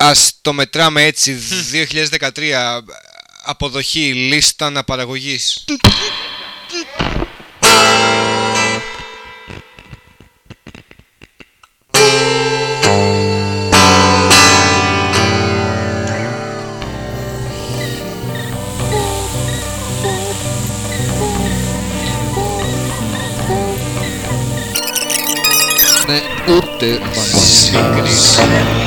Ας το μετράμε έτσι. 2013 Αποδοχή λίστα αναπαραγωγής. Ναι, ούτε μαζί.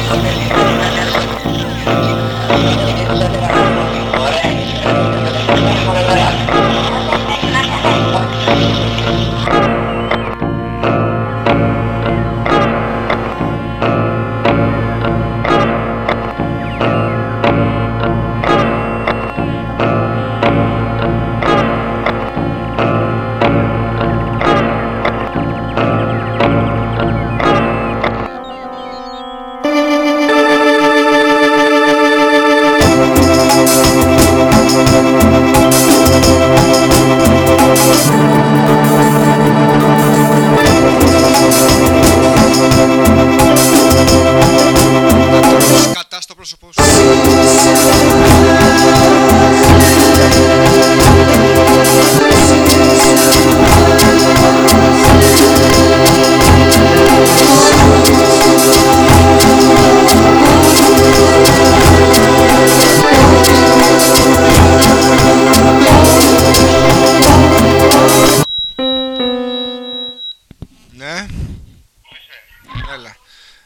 Έλα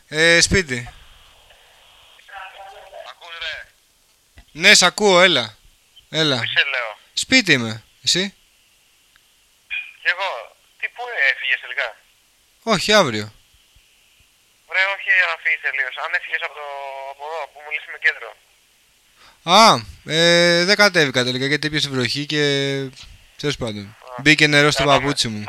ε, Σπίτι Ακούς ρε, Ναι, σ' ακούω, έλα Έλα πού σε λέω; Σπίτι είμαι, εσύ; Κι εγώ, τι που έφυγες τελικά; Όχι, αύριο Ρε, όχι να φύγεις τελείως. Αν έφυγες από, το, από εδώ, που μου λύσει με κέντρο. Α, ε, δεν κατέβηκα τελικά γιατί έπιασε βροχή και. Τέλος πάντων. Μπήκε νερό στο Καλά, παπούτσι μου.